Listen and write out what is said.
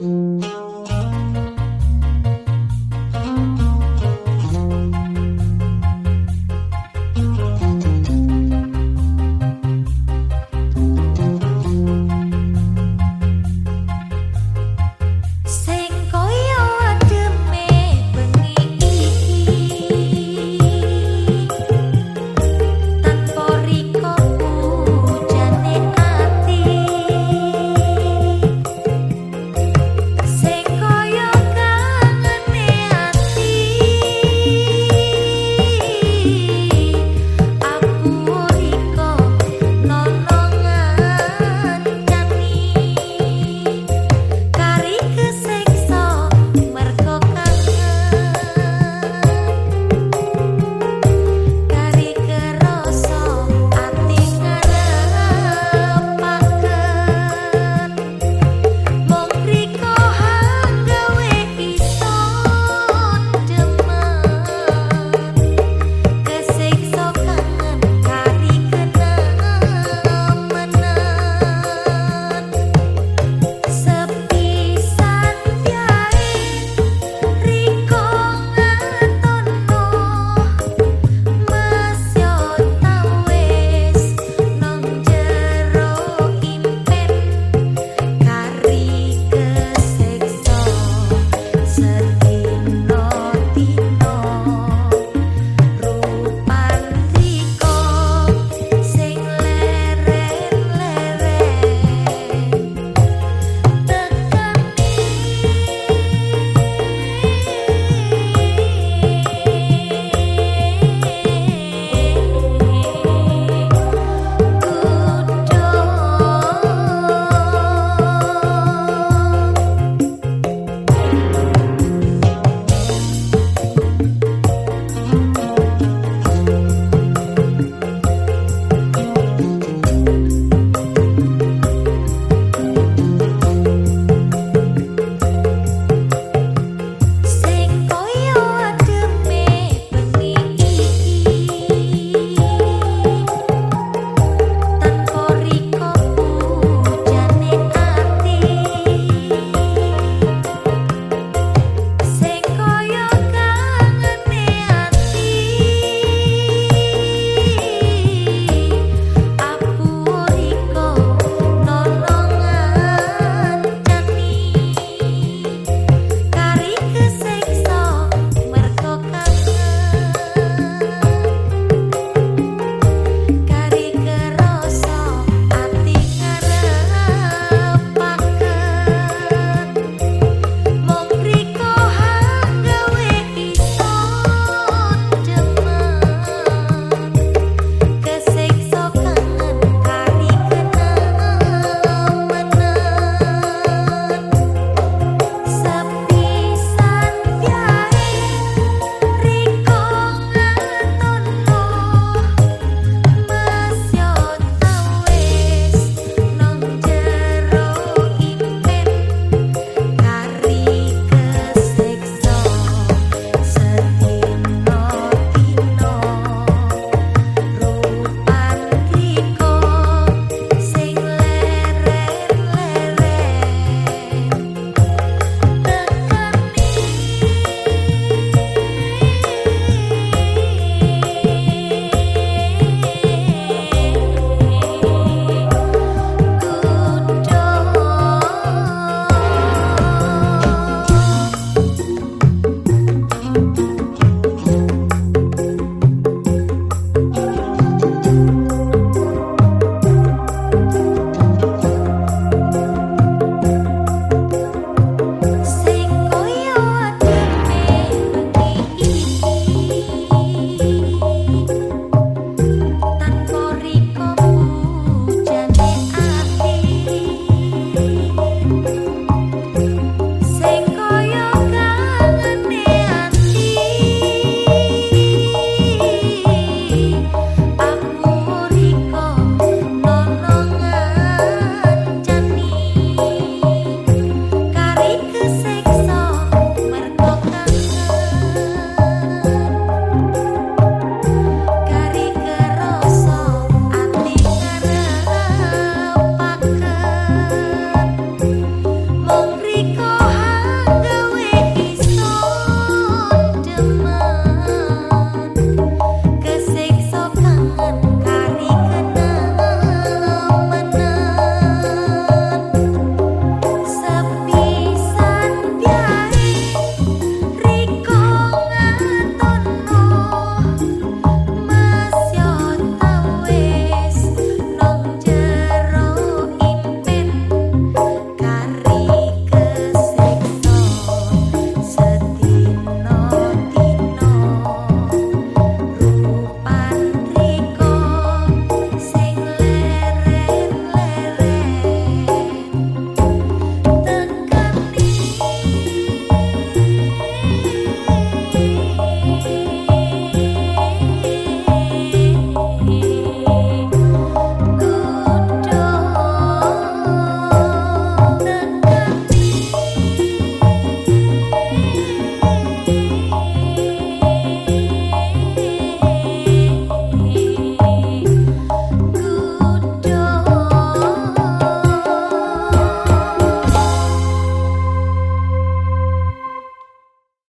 Música